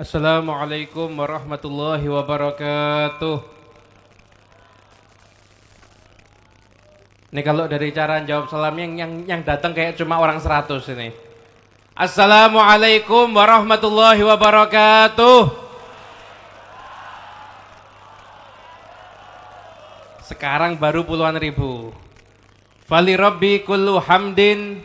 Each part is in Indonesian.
Assalamualaikum warahmatullahi wabarakatuh. Ini kalau dari cara jawab salam yang yang, yang datang kayak cuma orang 100 ini. Assalamualaikum warahmatullahi wabarakatuh. Sekarang baru puluhan ribu. Fali rabbi kullu hamdin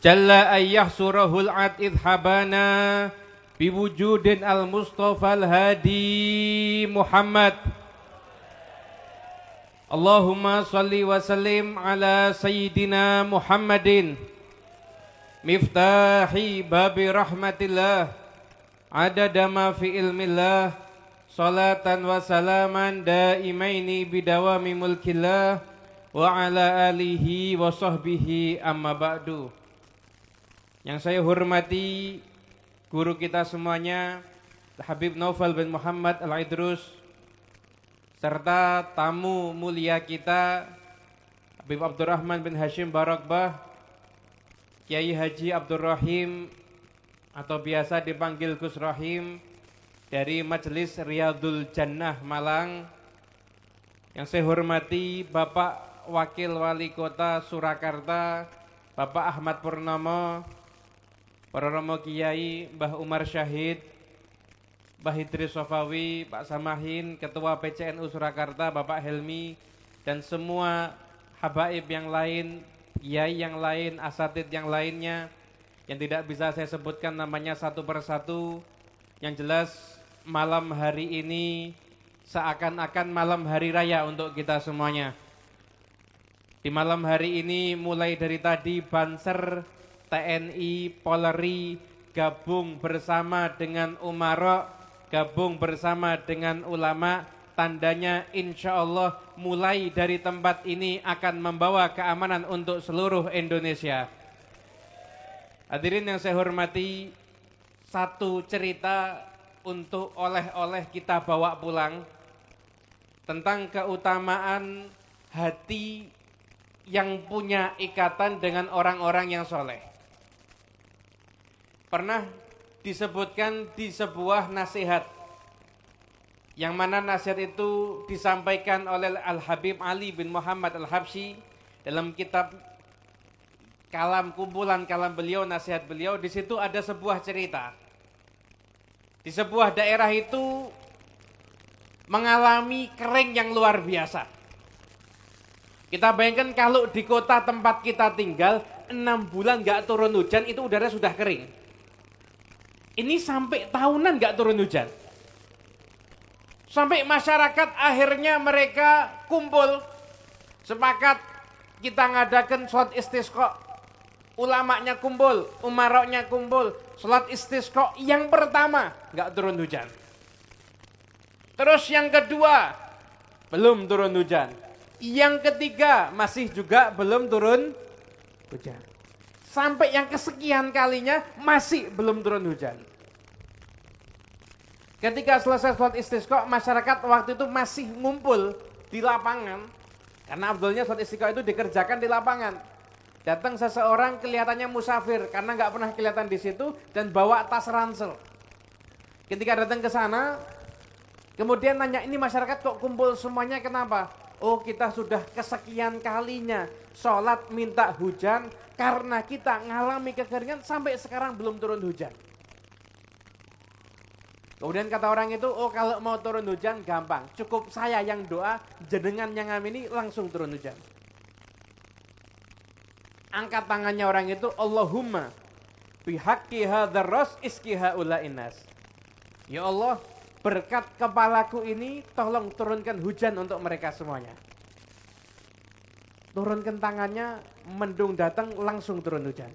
jalla ayyah surahul ad idhabana biwujudin al-mustafa al-hadi Muhammad. Allahumma salli wa sallim ala sayyidina Muhammadin. Miftahi babi rahmatillah. Adada ma fi ilmillah. Salatan wa salaman daimaini bidawami mulkillah. Wa ala alihi wa sahbihi amma ba'du. Yang saya hormati guru kita semuanya Habib Novel bin Muhammad Al-Idrus serta tamu mulia kita Habib Abdurrahman bin Hashim Barakbah Kiai Haji Abdul Rahim atau biasa dipanggil Gus Rahim dari Majelis Riyadul Jannah Malang. Yang saya hormati Bapak Wakil Wali Kota Surakarta Bapak Ahmad Purnomo para Romo Kiai Mbah Umar Syahid Mbah Idris Sofawi Pak Samahin Ketua PCNU Surakarta Bapak Helmi dan semua habaib yang lain kiai yang lain, asatid yang lainnya yang tidak bisa saya sebutkan namanya satu persatu. Yang jelas malam hari ini seakan-akan malam hari raya untuk kita semuanya. Di malam hari ini mulai dari tadi Banser, TNI, Polri gabung bersama dengan Umarok, gabung bersama dengan ulama, tandanya insya Allah mulai dari tempat ini akan membawa keamanan untuk seluruh Indonesia. Hadirin yang saya hormati, satu cerita untuk oleh-oleh kita bawa pulang tentang keutamaan hati yang punya ikatan dengan orang-orang yang soleh. Pernah disebutkan di sebuah nasihat. Yang mana nasihat itu disampaikan oleh Al-Habib Ali bin Muhammad Al-Habsyi dalam kitab kalam kumpulan kalam beliau nasihat beliau. Di situ ada sebuah cerita. Di sebuah daerah itu mengalami kering yang luar biasa. Kita bayangkan kalau di kota tempat kita tinggal enam bulan nggak turun hujan itu udara sudah kering ini sampai tahunan nggak turun hujan Sampai masyarakat akhirnya mereka kumpul sepakat kita ngadakan sholat istisqa. Ulamanya kumpul, umaroknya kumpul, sholat istisqa yang pertama nggak turun hujan. Terus yang kedua belum turun hujan. Yang ketiga masih juga belum turun hujan. Sampai yang kesekian kalinya masih belum turun hujan. Ketika selesai sholat istisqa, masyarakat waktu itu masih ngumpul di lapangan. Karena abdulnya sholat istisqa itu dikerjakan di lapangan. Datang seseorang kelihatannya musafir karena nggak pernah kelihatan di situ dan bawa tas ransel. Ketika datang ke sana, kemudian nanya ini masyarakat kok kumpul semuanya kenapa? Oh kita sudah kesekian kalinya sholat minta hujan karena kita ngalami kekeringan sampai sekarang belum turun hujan. Kemudian kata orang itu, oh kalau mau turun hujan gampang. Cukup saya yang doa, jenengan yang ngamini langsung turun hujan. Angkat tangannya orang itu, Allahumma bihaqi hadzal ras iskiha inas. Ya Allah, berkat kepalaku ini tolong turunkan hujan untuk mereka semuanya. Turunkan tangannya, mendung datang langsung turun hujan.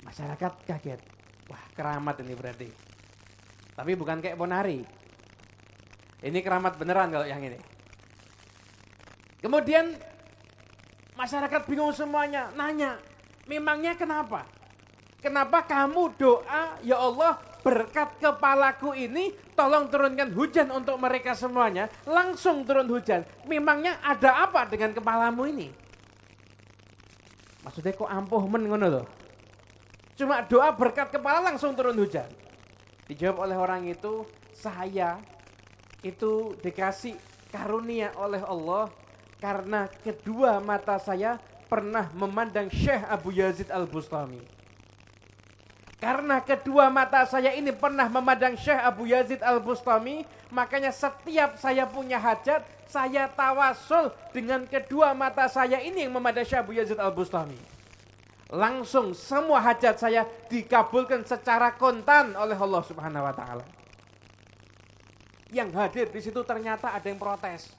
Masyarakat kaget. Wah keramat ini berarti. Tapi bukan kayak Bonari. Ini keramat beneran kalau yang ini. Kemudian masyarakat bingung semuanya, nanya, memangnya kenapa? Kenapa kamu doa, ya Allah berkat kepalaku ini tolong turunkan hujan untuk mereka semuanya. Langsung turun hujan. Memangnya ada apa dengan kepalamu ini? Maksudnya kok ampuh men ngono loh. Cuma doa berkat kepala langsung turun hujan. Dijawab oleh orang itu, saya itu dikasih karunia oleh Allah karena kedua mata saya pernah memandang Syekh Abu Yazid Al-Bustami. Karena kedua mata saya ini pernah memandang Syekh Abu Yazid Al-Bustami, makanya setiap saya punya hajat, saya tawasul dengan kedua mata saya ini yang memandang Syekh Abu Yazid Al-Bustami. Langsung semua hajat saya dikabulkan secara kontan oleh Allah Subhanahu wa taala. Yang hadir di situ ternyata ada yang protes.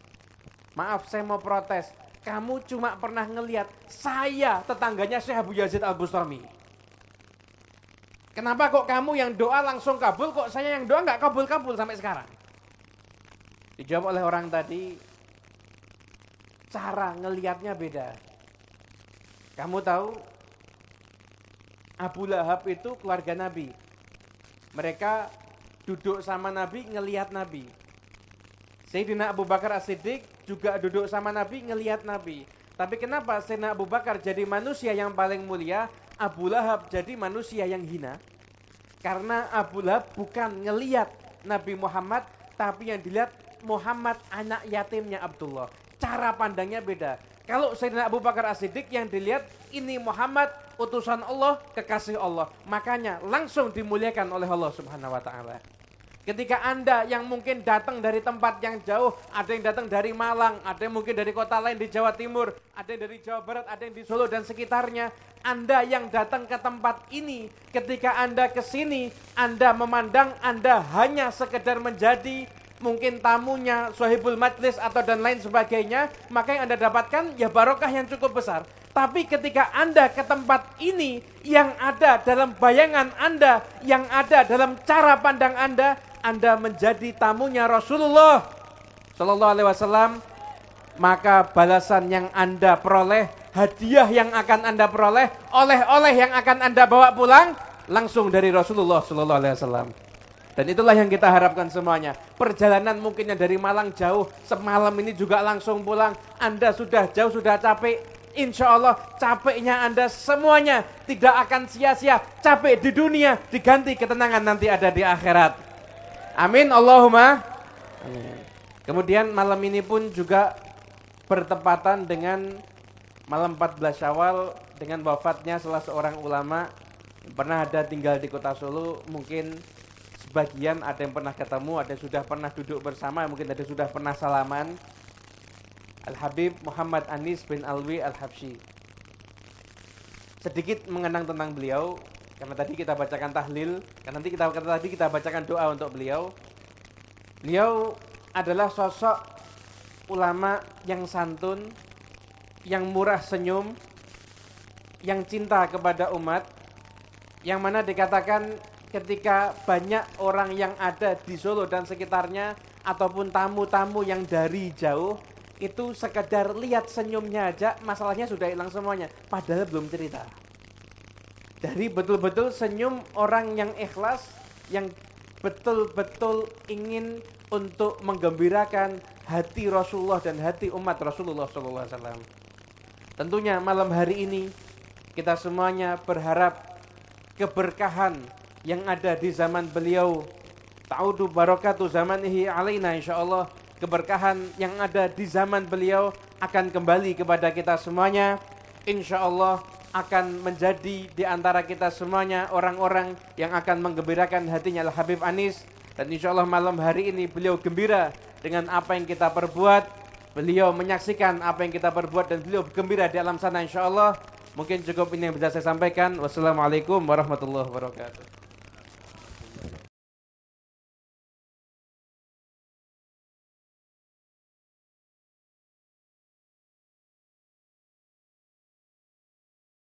Maaf, saya mau protes. Kamu cuma pernah ngelihat saya tetangganya Syekh Abu Yazid Al-Bustami. Kenapa kok kamu yang doa langsung kabul, kok saya yang doa nggak kabul-kabul sampai sekarang? Dijawab oleh orang tadi, cara ngelihatnya beda. Kamu tahu, Abu Lahab itu keluarga Nabi. Mereka duduk sama Nabi, ngelihat Nabi. Sayyidina Abu Bakar As-Siddiq juga duduk sama Nabi, ngelihat Nabi. Tapi kenapa Sayyidina Abu Bakar jadi manusia yang paling mulia, Abu Lahab jadi manusia yang hina. Karena Abu Lahab bukan ngeliat Nabi Muhammad, tapi yang dilihat Muhammad anak yatimnya Abdullah. Cara pandangnya beda. Kalau Sayyidina Abu Bakar As-Siddiq yang dilihat ini Muhammad utusan Allah, kekasih Allah. Makanya langsung dimuliakan oleh Allah Subhanahu wa taala. Ketika Anda yang mungkin datang dari tempat yang jauh, ada yang datang dari Malang, ada yang mungkin dari kota lain di Jawa Timur, ada yang dari Jawa Barat, ada yang di Solo dan sekitarnya. Anda yang datang ke tempat ini, ketika Anda ke sini, Anda memandang Anda hanya sekedar menjadi mungkin tamunya, sohibul majlis atau dan lain sebagainya, maka yang Anda dapatkan ya barokah yang cukup besar. Tapi ketika Anda ke tempat ini, yang ada dalam bayangan Anda, yang ada dalam cara pandang Anda, anda menjadi tamunya Rasulullah Sallallahu Alaihi Wasallam, maka balasan yang Anda peroleh, hadiah yang akan Anda peroleh, oleh-oleh yang akan Anda bawa pulang, langsung dari Rasulullah Sallallahu Alaihi Wasallam. Dan itulah yang kita harapkan semuanya. Perjalanan mungkin yang dari Malang jauh, semalam ini juga langsung pulang. Anda sudah jauh, sudah capek, Insya Allah capeknya Anda semuanya tidak akan sia-sia. Capek di dunia diganti ketenangan nanti ada di akhirat. Amin Allahumma. Amin. Kemudian malam ini pun juga bertepatan dengan malam 14 Syawal dengan wafatnya salah seorang ulama yang pernah ada tinggal di kota Solo, mungkin sebagian ada yang pernah ketemu, ada yang sudah pernah duduk bersama, mungkin ada yang sudah pernah salaman. Al-Habib Muhammad Anis bin Alwi Al-Habsyi. Sedikit mengenang tentang beliau, karena tadi kita bacakan tahlil, karena nanti kita karena tadi kita bacakan doa untuk beliau. Beliau adalah sosok ulama yang santun, yang murah senyum, yang cinta kepada umat, yang mana dikatakan ketika banyak orang yang ada di Solo dan sekitarnya ataupun tamu-tamu yang dari jauh itu sekedar lihat senyumnya aja masalahnya sudah hilang semuanya padahal belum cerita dari betul-betul senyum orang yang ikhlas yang betul-betul ingin untuk menggembirakan hati Rasulullah dan hati umat Rasulullah SAW. Tentunya malam hari ini kita semuanya berharap keberkahan yang ada di zaman beliau ta'udu barakatuh zamanihi alaina insyaallah keberkahan yang ada di zaman beliau akan kembali kepada kita semuanya insyaallah akan menjadi di antara kita semuanya orang-orang yang akan menggembirakan hatinya. Al Habib Anis dan insya Allah malam hari ini beliau gembira dengan apa yang kita perbuat. Beliau menyaksikan apa yang kita perbuat dan beliau gembira di alam sana insya Allah mungkin cukup ini yang bisa saya sampaikan. Wassalamualaikum warahmatullahi wabarakatuh